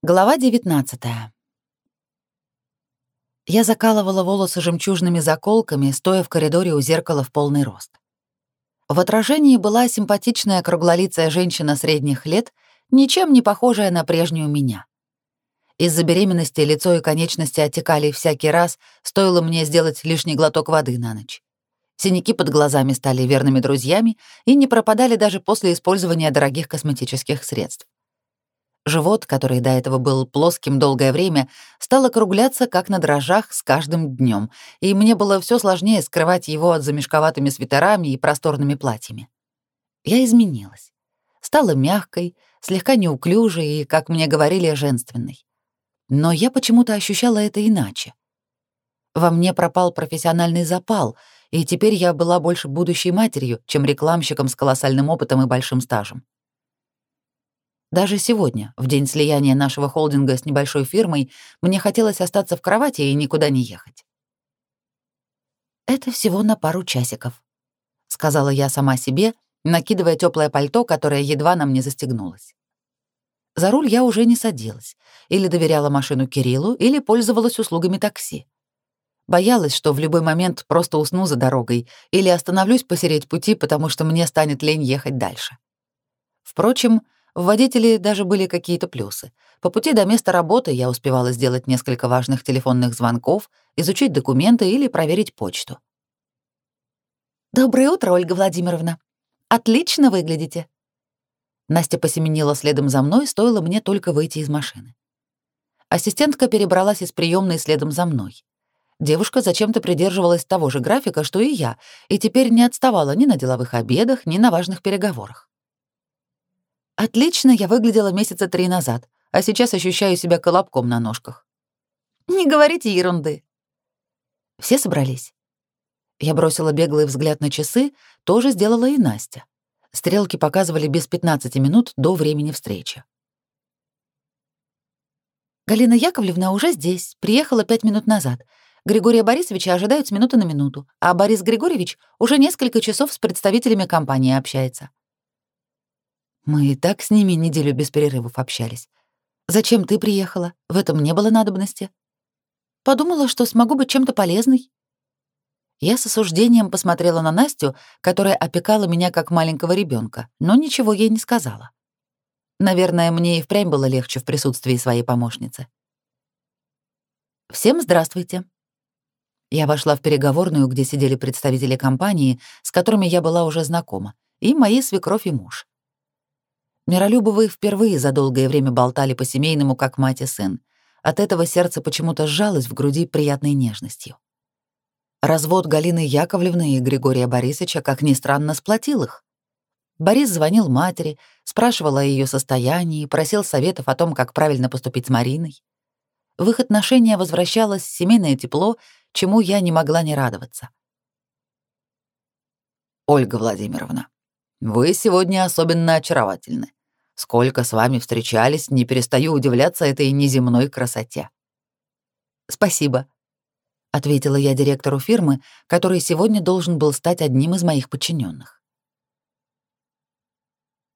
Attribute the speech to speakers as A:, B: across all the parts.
A: Глава 19 Я закалывала волосы жемчужными заколками, стоя в коридоре у зеркала в полный рост. В отражении была симпатичная круглолицая женщина средних лет, ничем не похожая на прежнюю меня. Из-за беременности лицо и конечности отекали всякий раз, стоило мне сделать лишний глоток воды на ночь. Синяки под глазами стали верными друзьями и не пропадали даже после использования дорогих косметических средств. Живот, который до этого был плоским долгое время, стал округляться как на дрожжах с каждым днем, и мне было все сложнее скрывать его от замешковатыми свитерами и просторными платьями. Я изменилась. Стала мягкой, слегка неуклюжей и, как мне говорили, женственной. Но я почему-то ощущала это иначе. Во мне пропал профессиональный запал, и теперь я была больше будущей матерью, чем рекламщиком с колоссальным опытом и большим стажем. Даже сегодня, в день слияния нашего холдинга с небольшой фирмой, мне хотелось остаться в кровати и никуда не ехать. «Это всего на пару часиков», — сказала я сама себе, накидывая теплое пальто, которое едва на мне застегнулось. За руль я уже не садилась, или доверяла машину Кириллу, или пользовалась услугами такси. Боялась, что в любой момент просто усну за дорогой или остановлюсь посереть пути, потому что мне станет лень ехать дальше. Впрочем, в водителе даже были какие-то плюсы. По пути до места работы я успевала сделать несколько важных телефонных звонков, изучить документы или проверить почту. «Доброе утро, Ольга Владимировна. Отлично выглядите». Настя посеменила следом за мной, стоило мне только выйти из машины. Ассистентка перебралась из приемной следом за мной. Девушка зачем-то придерживалась того же графика, что и я, и теперь не отставала ни на деловых обедах, ни на важных переговорах. Отлично я выглядела месяца три назад, а сейчас ощущаю себя колобком на ножках. Не говорите ерунды. Все собрались. Я бросила беглый взгляд на часы, тоже сделала и Настя. Стрелки показывали без 15 минут до времени встречи. Галина Яковлевна уже здесь, приехала пять минут назад. Григория Борисовича ожидают с минуты на минуту, а Борис Григорьевич уже несколько часов с представителями компании общается. Мы и так с ними неделю без перерывов общались. Зачем ты приехала? В этом не было надобности. Подумала, что смогу быть чем-то полезной. Я с осуждением посмотрела на Настю, которая опекала меня как маленького ребенка, но ничего ей не сказала. Наверное, мне и впрямь было легче в присутствии своей помощницы. «Всем здравствуйте». Я вошла в переговорную, где сидели представители компании, с которыми я была уже знакома, и мои свекровь и муж. Миролюбовы впервые за долгое время болтали по-семейному, как мать и сын. От этого сердце почему-то сжалось в груди приятной нежностью. Развод Галины Яковлевны и Григория Борисовича, как ни странно, сплотил их. Борис звонил матери, спрашивал о ее состоянии, просил советов о том, как правильно поступить с Мариной. В их отношения возвращалось семейное тепло, чему я не могла не радоваться. «Ольга Владимировна, вы сегодня особенно очаровательны. Сколько с вами встречались, не перестаю удивляться этой неземной красоте. Спасибо, ответила я директору фирмы, который сегодня должен был стать одним из моих подчиненных.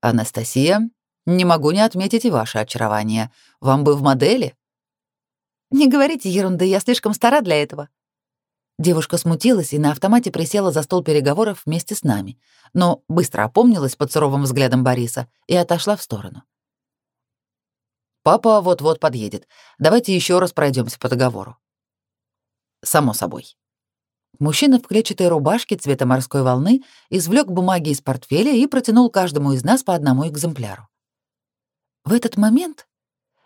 A: Анастасия, не могу не отметить и ваше очарование. Вам бы в модели? Не говорите ерунды, я слишком стара для этого, Девушка смутилась и на автомате присела за стол переговоров вместе с нами, но быстро опомнилась под суровым взглядом Бориса и отошла в сторону. «Папа вот-вот подъедет. Давайте еще раз пройдемся по договору». «Само собой». Мужчина в клетчатой рубашке цвета морской волны извлек бумаги из портфеля и протянул каждому из нас по одному экземпляру. В этот момент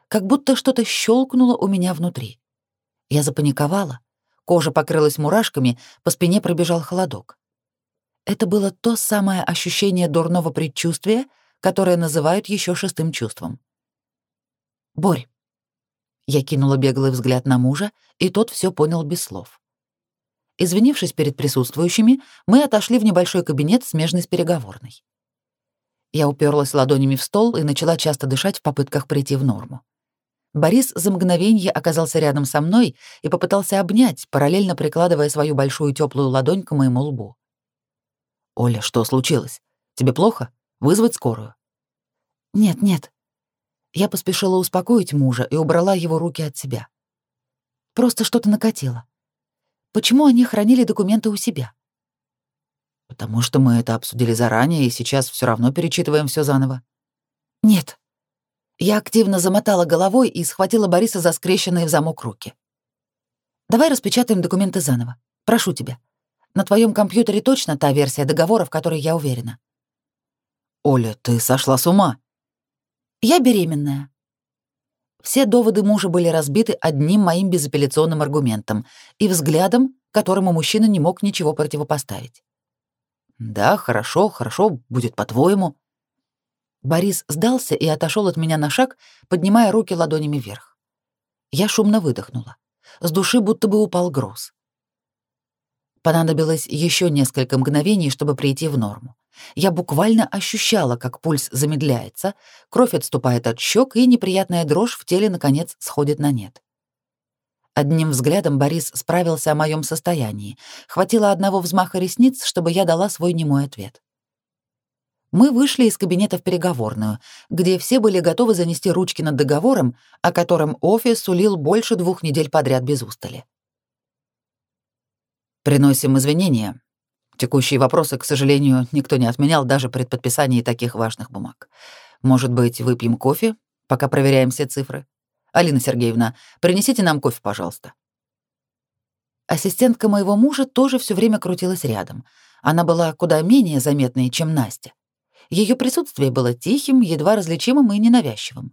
A: как будто что-то щелкнуло у меня внутри. Я запаниковала, Кожа покрылась мурашками, по спине пробежал холодок. Это было то самое ощущение дурного предчувствия, которое называют еще шестым чувством. «Борь». Я кинула беглый взгляд на мужа, и тот все понял без слов. Извинившись перед присутствующими, мы отошли в небольшой кабинет, смежный с переговорной. Я уперлась ладонями в стол и начала часто дышать в попытках прийти в норму. Борис за мгновение оказался рядом со мной и попытался обнять, параллельно прикладывая свою большую теплую ладонь к моему лбу. «Оля, что случилось? Тебе плохо? Вызвать скорую?» «Нет, нет». Я поспешила успокоить мужа и убрала его руки от себя. Просто что-то накатило. Почему они хранили документы у себя?
B: Потому что мы это обсудили заранее и сейчас все равно перечитываем все заново.
A: Нет. Я активно замотала головой и схватила Бориса за скрещенные в замок руки. Давай распечатаем документы заново. Прошу тебя. На твоем компьютере точно та версия договора, в которой я уверена.
B: Оля, ты сошла с ума.
A: Я беременная. Все доводы мужа были разбиты одним моим безапелляционным аргументом и взглядом, которому мужчина не мог ничего противопоставить.
B: Да, хорошо, хорошо, будет по-твоему.
A: Борис сдался и отошел от меня на шаг, поднимая руки ладонями вверх. Я шумно выдохнула. С души будто бы упал груз. Понадобилось еще несколько мгновений, чтобы прийти в норму. Я буквально ощущала, как пульс замедляется, кровь отступает от щек, и неприятная дрожь в теле, наконец, сходит на нет. Одним взглядом Борис справился о моем состоянии. Хватило одного взмаха ресниц, чтобы я дала свой немой ответ. Мы вышли из кабинета в переговорную, где все были готовы занести ручки над договором, о котором офис сулил больше двух недель подряд без устали.
B: «Приносим извинения», Текущие вопросы, к сожалению, никто не отменял даже при подписании таких важных бумаг. Может быть, выпьем кофе, пока проверяем все цифры? Алина Сергеевна, принесите нам кофе, пожалуйста.
A: Ассистентка моего мужа тоже все время крутилась рядом. Она была куда менее заметной, чем Настя. Ее присутствие было тихим, едва различимым и ненавязчивым.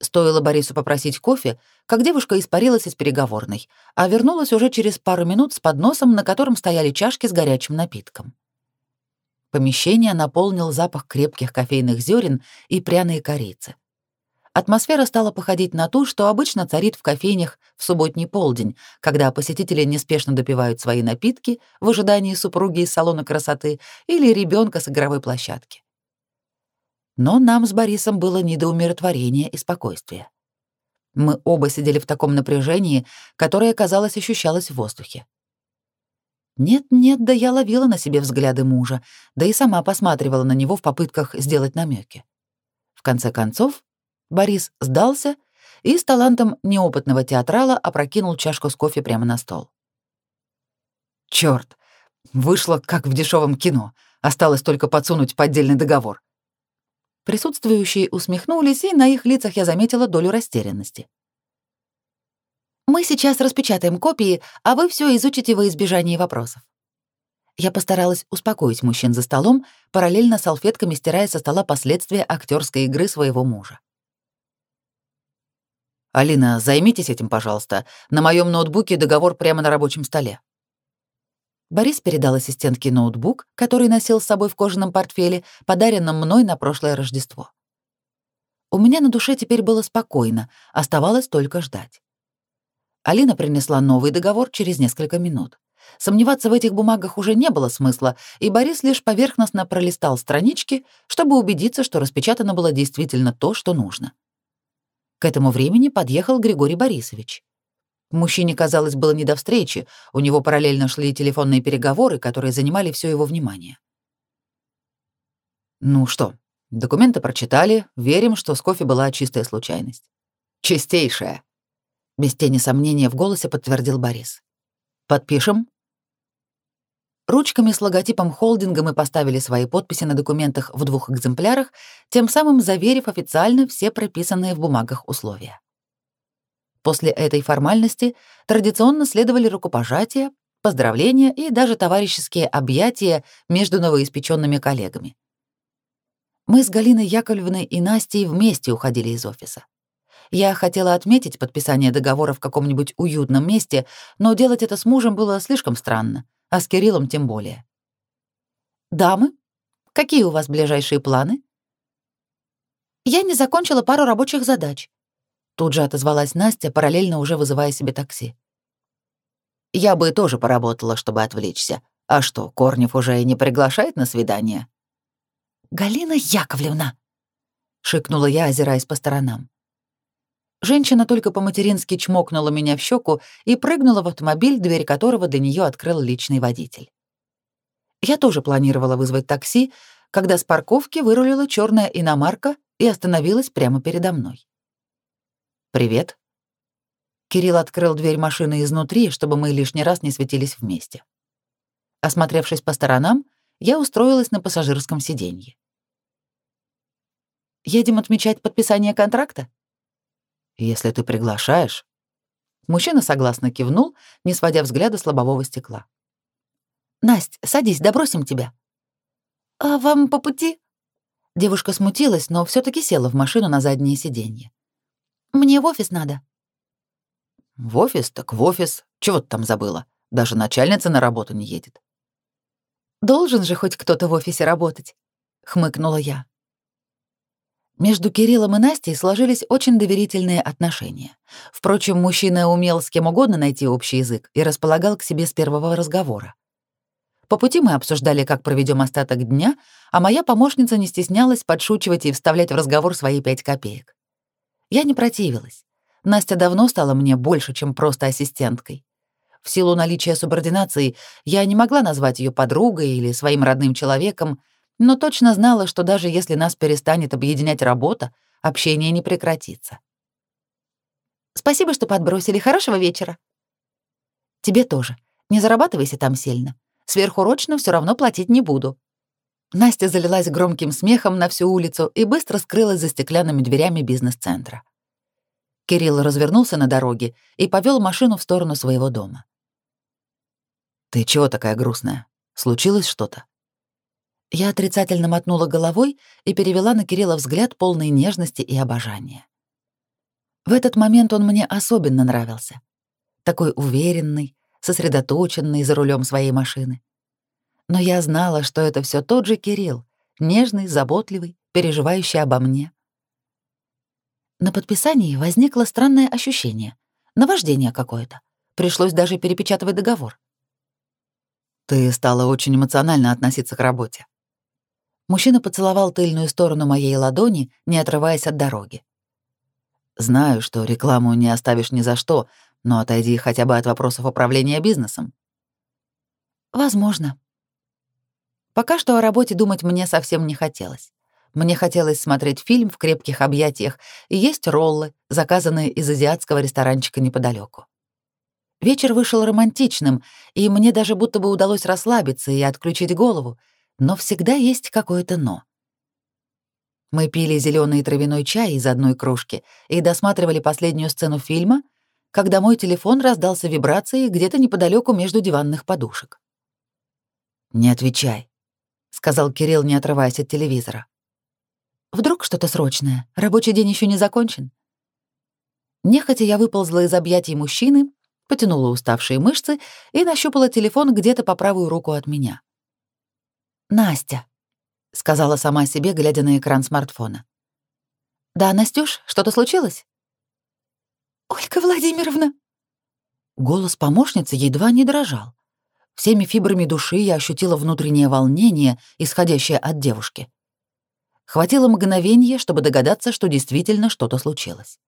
A: Стоило Борису попросить кофе, как девушка испарилась из переговорной, а вернулась уже через пару минут с подносом, на котором стояли чашки с горячим напитком. Помещение наполнил запах крепких кофейных зерен и пряные корицы. Атмосфера стала походить на ту, что обычно царит в кофейнях в субботний полдень, когда посетители неспешно допивают свои напитки в ожидании супруги из салона красоты или ребенка с игровой площадки. Но нам с Борисом было не до умиротворения и спокойствия. Мы оба сидели в таком напряжении, которое, казалось, ощущалось в воздухе. Нет-нет, да я ловила на себе взгляды мужа, да и сама посматривала на него в попытках сделать намеки. В конце концов, Борис сдался и с талантом неопытного театрала опрокинул чашку с кофе прямо на стол.
B: Черт, вышло как в дешевом кино. Осталось только подсунуть поддельный договор.
A: Присутствующие усмехнулись, и на их лицах я заметила долю растерянности. «Мы сейчас распечатаем копии, а вы все изучите во избежание вопросов». Я постаралась успокоить мужчин за столом, параллельно салфетками стирая со стола последствия актерской игры своего мужа.
B: «Алина, займитесь этим, пожалуйста. На моем ноутбуке договор прямо на рабочем столе».
A: Борис передал ассистентке ноутбук, который носил с собой в кожаном портфеле, подаренном мной на прошлое Рождество. У меня на душе теперь было спокойно, оставалось только ждать. Алина принесла новый договор через несколько минут. Сомневаться в этих бумагах уже не было смысла, и Борис лишь поверхностно пролистал странички, чтобы убедиться, что распечатано было действительно то, что нужно. К этому времени подъехал Григорий Борисович. Мужчине, казалось, было не до встречи, у него параллельно шли телефонные переговоры, которые занимали все его внимание.
B: «Ну что, документы прочитали, верим, что с кофе была чистая случайность».
A: «Чистейшая», — без тени сомнения в голосе подтвердил Борис.
B: «Подпишем?»
A: Ручками с логотипом холдинга мы поставили свои подписи на документах в двух экземплярах, тем самым заверив официально все прописанные в бумагах условия. После этой формальности традиционно следовали рукопожатия, поздравления и даже товарищеские объятия между новоиспеченными коллегами. Мы с Галиной Яковлевной и Настей вместе уходили из офиса. Я хотела отметить подписание договора в каком-нибудь уютном месте, но делать это с мужем было слишком странно, а с Кириллом тем более. «Дамы, какие у вас ближайшие планы?» «Я не закончила пару рабочих задач», Тут же отозвалась Настя, параллельно уже вызывая себе такси.
B: «Я бы тоже поработала, чтобы отвлечься. А что, Корнев уже и не приглашает на свидание?»
A: «Галина Яковлевна!» — шикнула я, озираясь по сторонам. Женщина только по-матерински чмокнула меня в щеку и прыгнула в автомобиль, дверь которого до нее открыл личный водитель. Я тоже планировала вызвать такси, когда с парковки вырулила черная иномарка и остановилась прямо передо мной. «Привет». Кирилл открыл дверь машины изнутри, чтобы мы лишний раз не светились вместе. Осмотревшись по сторонам, я устроилась на пассажирском сиденье. «Едем отмечать подписание контракта?» «Если ты приглашаешь». Мужчина согласно кивнул, не сводя взгляда с лобового стекла. «Насть, садись, добросим тебя». «А вам по пути?» Девушка смутилась, но все таки села в машину на заднее сиденье. «Мне в офис надо».
B: «В офис? Так в офис. Чего ты там забыла? Даже начальница на работу не едет».
A: «Должен же хоть кто-то в офисе работать», — хмыкнула я. Между Кириллом и Настей сложились очень доверительные отношения. Впрочем, мужчина умел с кем угодно найти общий язык и располагал к себе с первого разговора. По пути мы обсуждали, как проведем остаток дня, а моя помощница не стеснялась подшучивать и вставлять в разговор свои пять копеек. Я не противилась. Настя давно стала мне больше, чем просто ассистенткой. В силу наличия субординации я не могла назвать ее подругой или своим родным человеком, но точно знала, что даже если нас перестанет объединять работа, общение не прекратится. «Спасибо, что подбросили. Хорошего вечера». «Тебе тоже. Не зарабатывайся там сильно. Сверхурочно все равно платить не буду». Настя залилась громким смехом на всю улицу и быстро скрылась за стеклянными дверями бизнес-центра. Кирилл развернулся на дороге и повел машину в сторону своего дома.
B: «Ты чего такая грустная? Случилось что-то?»
A: Я отрицательно мотнула головой и перевела на Кирилла взгляд полной нежности и обожания. В этот момент он мне особенно нравился. Такой уверенный, сосредоточенный за рулем своей машины. Но я знала, что это все тот же Кирилл, нежный, заботливый, переживающий обо мне. На подписании возникло странное ощущение, наваждение какое-то. Пришлось даже перепечатывать договор.
B: Ты стала очень эмоционально относиться к работе.
A: Мужчина поцеловал тыльную сторону моей ладони, не отрываясь от дороги.
B: Знаю, что рекламу не оставишь ни за что, но отойди хотя бы от вопросов управления бизнесом.
A: Возможно. Пока что о работе думать мне совсем не хотелось. Мне хотелось смотреть фильм в крепких объятиях и есть роллы, заказанные из азиатского ресторанчика неподалеку. Вечер вышел романтичным, и мне даже будто бы удалось расслабиться и отключить голову, но всегда есть какое-то «но». Мы пили зеленый травяной чай из одной кружки и досматривали последнюю сцену фильма, когда мой телефон раздался вибрацией где-то неподалеку между диванных подушек.
B: «Не отвечай», — сказал Кирилл, не отрываясь от телевизора.
A: «Вдруг что-то срочное? Рабочий день еще не закончен?» Нехотя я выползла из объятий мужчины потянула уставшие мышцы и нащупала телефон где-то по правую руку от меня. «Настя», — сказала сама себе, глядя на экран смартфона. «Да, Настюш, что-то случилось?» «Ольга Владимировна!» Голос помощницы едва не дрожал. Всеми фибрами души я ощутила внутреннее волнение, исходящее от девушки. Хватило мгновения, чтобы догадаться, что действительно что-то случилось.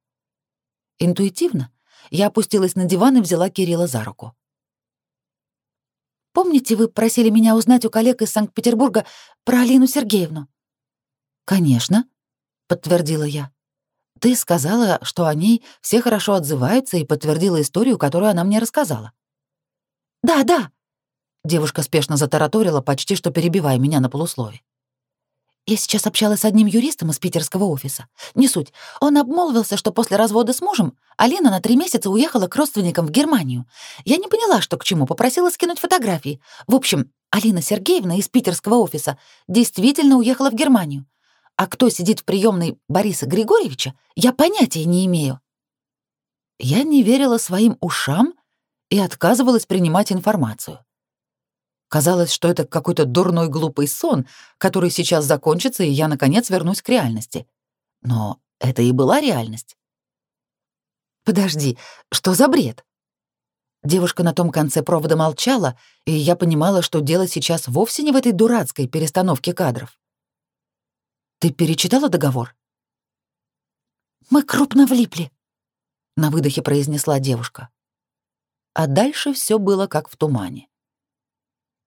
A: Интуитивно я опустилась на диван и взяла Кирилла за руку. «Помните, вы просили меня узнать у коллег из Санкт-Петербурга про Алину Сергеевну?» «Конечно», — подтвердила я. «Ты сказала, что о ней все хорошо отзываются и подтвердила историю, которую она мне рассказала». «Да, да», — девушка спешно затараторила, почти что перебивая меня на полуслове. Я сейчас общалась с одним юристом из питерского офиса. Не суть. Он обмолвился, что после развода с мужем Алина на три месяца уехала к родственникам в Германию. Я не поняла, что к чему, попросила скинуть фотографии. В общем, Алина Сергеевна из питерского офиса действительно уехала в Германию. А кто сидит в приемной Бориса Григорьевича, я понятия не имею. Я не верила своим ушам и отказывалась принимать информацию. Казалось, что это какой-то дурной глупый сон, который сейчас закончится, и я, наконец, вернусь к реальности. Но это и была реальность. «Подожди, что за бред?» Девушка на том конце провода молчала, и я понимала, что дело сейчас вовсе не в этой дурацкой перестановке кадров. «Ты перечитала договор?» «Мы крупно влипли», — на выдохе произнесла девушка. А дальше все было как в тумане.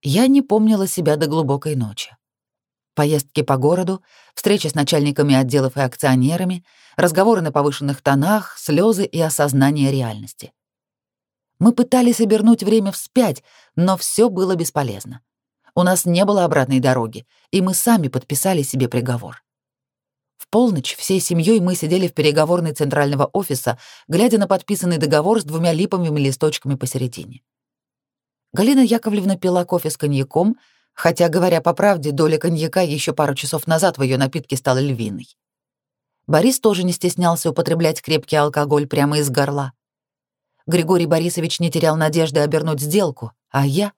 A: Я не помнила себя до глубокой ночи. Поездки по городу, встречи с начальниками отделов и акционерами, разговоры на повышенных тонах, слезы и осознание реальности. Мы пытались обернуть время вспять, но все было бесполезно. У нас не было обратной дороги, и мы сами подписали себе приговор. В полночь всей семьей мы сидели в переговорной центрального офиса, глядя на подписанный договор с двумя липовыми листочками посередине. Галина Яковлевна пила кофе с коньяком, хотя, говоря по правде, доля коньяка еще пару часов назад в ее напитке стала львиной. Борис тоже не стеснялся употреблять крепкий алкоголь прямо из горла. Григорий Борисович не терял надежды обернуть сделку, а я...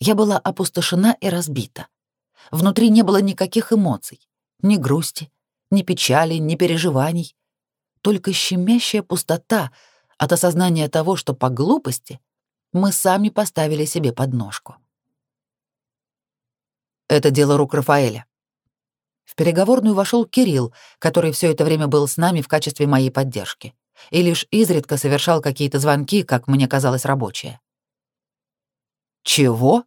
A: Я была опустошена и разбита. Внутри не было никаких эмоций, ни грусти, ни печали, ни переживаний, только щемящая пустота от осознания того, что по глупости мы сами поставили себе подножку. Это дело рук Рафаэля. В переговорную вошел Кирилл, который все это время был с нами в качестве моей поддержки, и лишь изредка совершал какие-то звонки, как мне казалось, рабочие. «Чего?»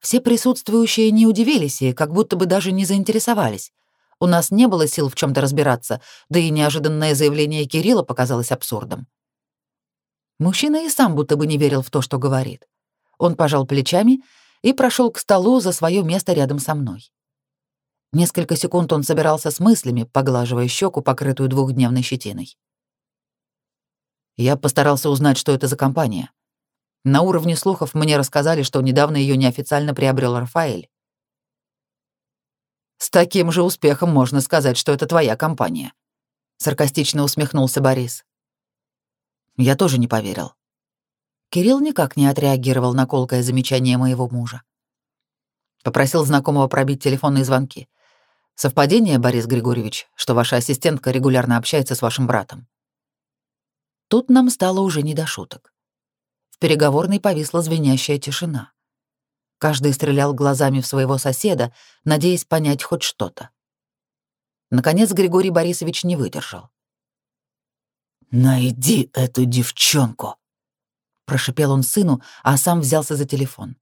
A: Все присутствующие не удивились и как будто бы даже не заинтересовались. У нас не было сил в чем то разбираться, да и неожиданное заявление Кирилла показалось абсурдом. Мужчина и сам будто бы не верил в то, что говорит. Он пожал плечами и прошел к столу за свое место рядом со мной. Несколько секунд он собирался с мыслями, поглаживая щеку, покрытую двухдневной щетиной. Я постарался узнать, что это за компания. На уровне слухов мне рассказали, что недавно ее неофициально приобрел Рафаэль. «С таким же успехом можно сказать, что это твоя компания», — саркастично усмехнулся Борис. Я тоже не поверил. Кирилл никак не отреагировал на колкое замечание моего мужа. Попросил знакомого пробить телефонные звонки. Совпадение, Борис Григорьевич, что ваша ассистентка регулярно общается с вашим братом. Тут нам стало уже не до шуток. В переговорной повисла звенящая тишина. Каждый стрелял глазами в своего соседа, надеясь понять хоть что-то. Наконец Григорий Борисович не выдержал. «Найди эту девчонку!» Прошипел он сыну, а сам взялся за телефон.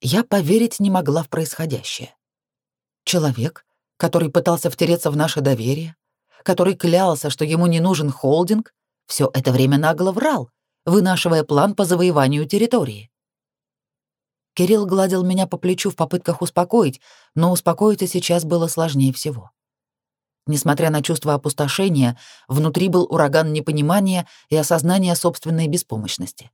A: Я поверить не могла в происходящее. Человек, который пытался втереться в наше доверие, который клялся, что ему не нужен холдинг, все это время нагло врал, вынашивая план по завоеванию территории. Кирилл гладил меня по плечу в попытках успокоить, но успокоиться сейчас было сложнее всего. Несмотря на чувство опустошения, внутри был ураган непонимания и осознания собственной беспомощности.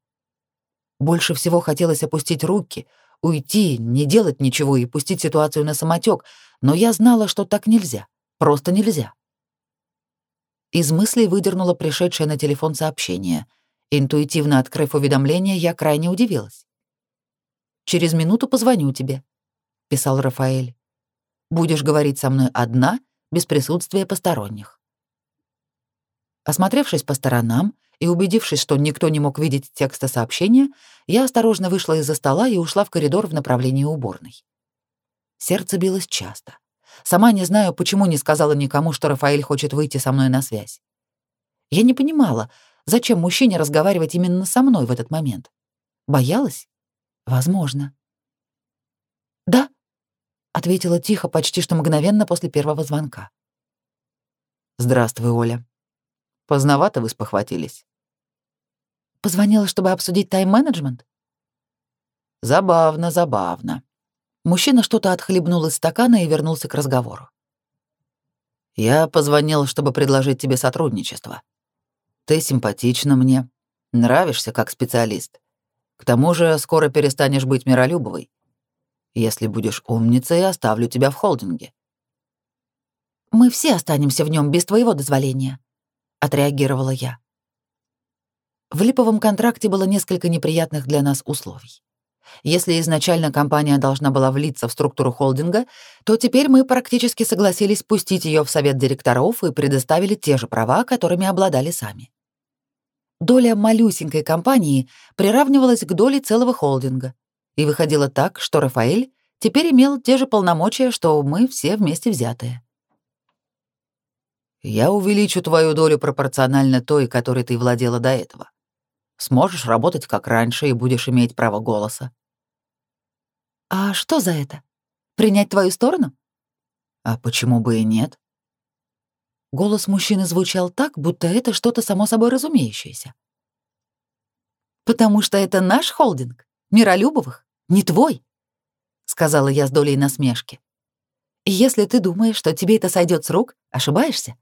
A: Больше всего хотелось опустить руки, уйти, не делать ничего и пустить ситуацию на самотек, но я знала, что так нельзя, просто нельзя. Из мыслей выдернула пришедшее на телефон сообщение. Интуитивно открыв уведомление, я крайне удивилась. «Через минуту позвоню тебе», — писал Рафаэль. «Будешь говорить со мной одна без присутствия посторонних. Осмотревшись по сторонам и убедившись, что никто не мог видеть текста сообщения, я осторожно вышла из-за стола и ушла в коридор в направлении уборной. Сердце билось часто. Сама не знаю, почему не сказала никому, что Рафаэль хочет выйти со мной на связь. Я не понимала, зачем мужчине разговаривать именно со мной в этот момент. Боялась? Возможно. Ответила тихо, почти что мгновенно после первого звонка. «Здравствуй, Оля. Поздновато вы спохватились». «Позвонила, чтобы обсудить тайм-менеджмент?» «Забавно, забавно». Мужчина что-то отхлебнул из стакана и вернулся к разговору. «Я позвонил, чтобы предложить тебе сотрудничество. Ты симпатична мне, нравишься как специалист. К тому же скоро перестанешь быть миролюбовой. Если будешь умницей, оставлю тебя в холдинге». «Мы все останемся в нем без твоего дозволения», — отреагировала я. В липовом контракте было несколько неприятных для нас условий. Если изначально компания должна была влиться в структуру холдинга, то теперь мы практически согласились пустить ее в совет директоров и предоставили те же права, которыми обладали сами. Доля малюсенькой компании приравнивалась к доле целого холдинга, и выходило так, что Рафаэль теперь имел те же полномочия, что мы все вместе взятые. «Я увеличу твою долю пропорционально той, которой ты владела до этого. Сможешь работать как раньше и будешь иметь право голоса». «А что за это?» Принять твою сторону?
B: А почему бы и нет?
A: Голос мужчины звучал так, будто это что-то само собой разумеющееся. «Потому что это наш холдинг, Миролюбовых, не твой», — сказала я с долей насмешки. «И если ты думаешь, что тебе это сойдет с рук, ошибаешься.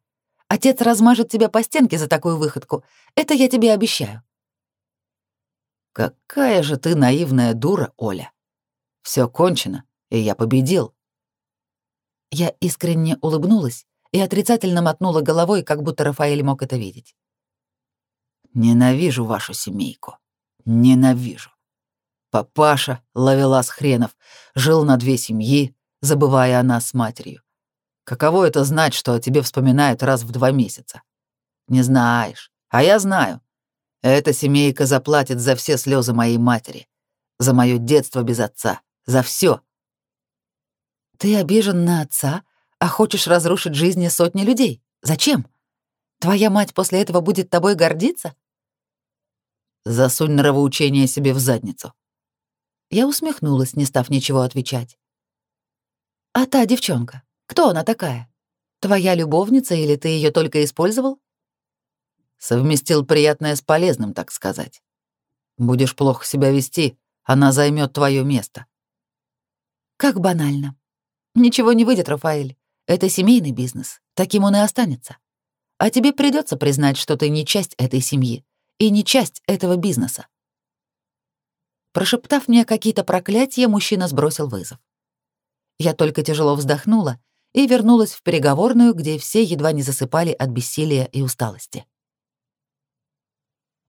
A: Отец размажет тебя по стенке за такую выходку, это я тебе обещаю».
B: «Какая же ты наивная дура, Оля. Все кончено, и я победил».
A: Я искренне улыбнулась, и отрицательно мотнула головой, как будто Рафаэль мог это видеть.
B: «Ненавижу вашу семейку. Ненавижу. Папаша, ловелас хренов, жил на две семьи, забывая о нас с матерью. Каково это знать, что о тебе вспоминают раз в два месяца? Не знаешь, а я знаю. Эта семейка заплатит за все слезы моей матери, за мое детство без отца, за все.
A: Ты обижен на отца, а хочешь разрушить жизни сотни людей. Зачем? Твоя мать после этого будет тобой гордиться?
B: Засунь нравоучение себе в задницу.
A: Я усмехнулась, не став ничего отвечать. А та девчонка, кто она такая? Твоя любовница или ты ее только использовал?
B: Совместил приятное с полезным, так сказать. Будешь плохо себя вести, она займет твое место.
A: Как банально. Ничего не выйдет, Рафаэль. Это семейный бизнес, таким он и останется. А тебе придется признать, что ты не часть этой семьи и не часть этого бизнеса. Прошептав мне какие-то проклятия, мужчина сбросил вызов. Я только тяжело вздохнула и вернулась в переговорную, где все едва не засыпали от бессилия и усталости.